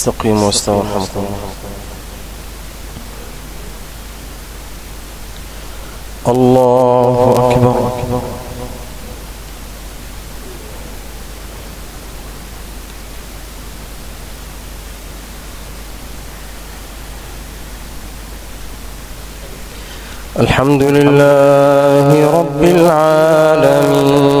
استقيموا واستووا رحمكم الله أكبر. الحمد لله رب العالمين.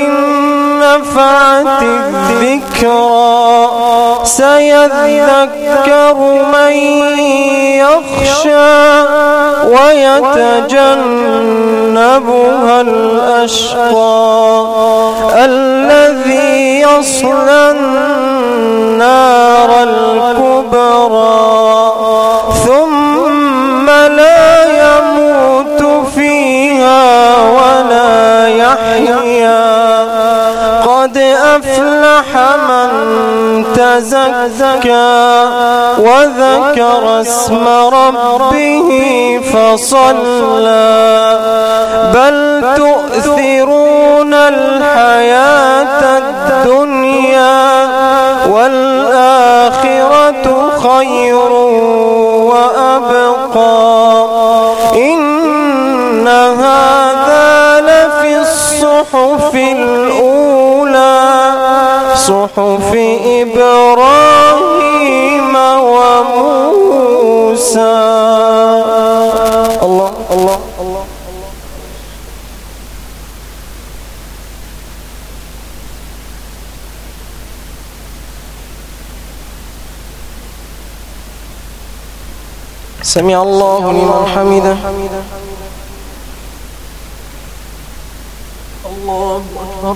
سيذكر من يخشى ويتجنبها الأشقى الذي يصلى النار الكبرى تزكى وذكر اسم ربه فصلى. بل تؤثرون الحياة صحف إبراهيم وموسى. الله الله الله سمع الله لمن حمده. الله أكبر.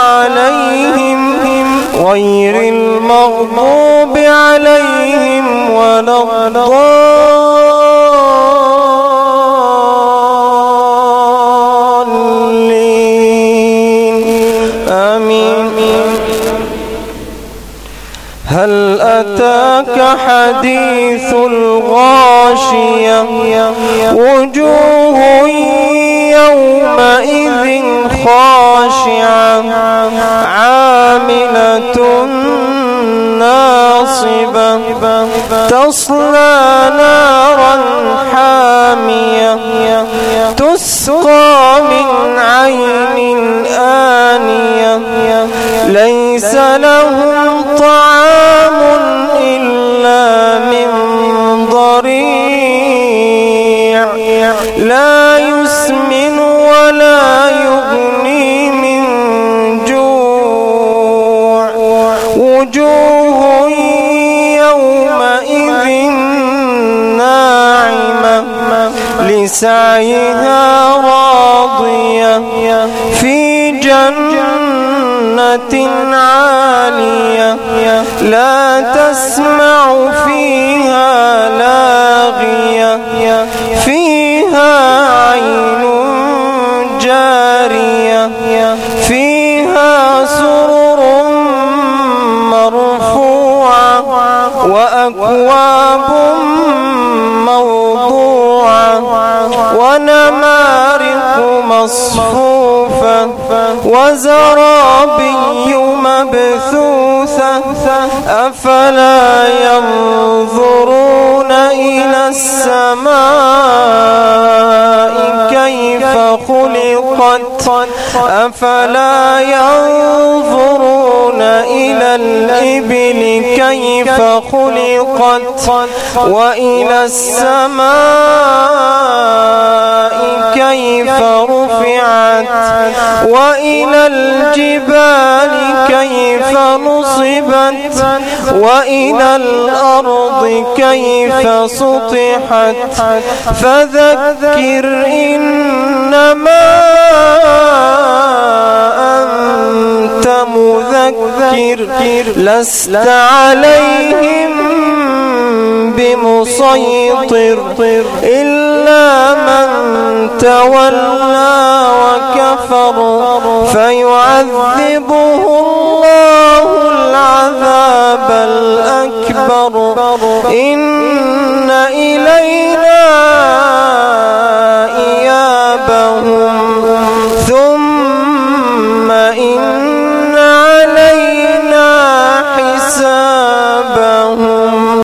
غير المغضوب عليهم ولا الضالين. آمين. هل أتاك حديث الغاشية؟ وجوه ناصبة تصلى نارا حامية. تسقى من عين آنية. ليس لهم لسعيها راضية في جنة عالية. لا تسمع فيها لاغية. فيها مصفوفة وزرابي مبثوثة أفلا ينظرون إلى السماء كيف خلقت؟ أفلا ينظرون إلى الإبل كيف خلقت وإلى السماء كيف رفعت وإلى الجبال كيف نصبت وإلى الأرض كيف سطحت فذكر إنما أنت مذكر لست عليهم بمسيطر إلا من تولى وكفر فيعذبه الله العذاب الأكبر. إن إلينا